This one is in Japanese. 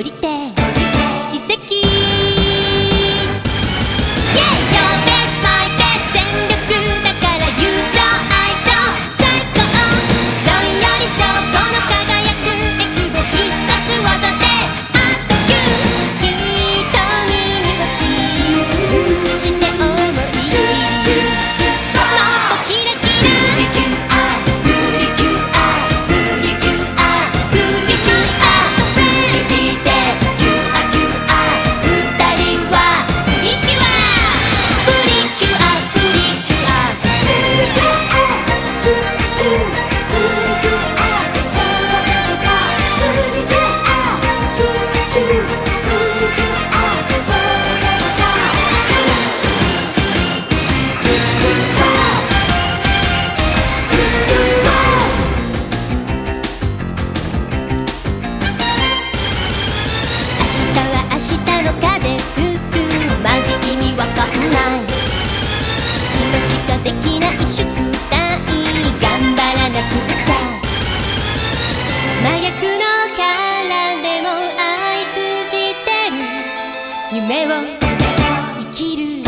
よりて夢を生きる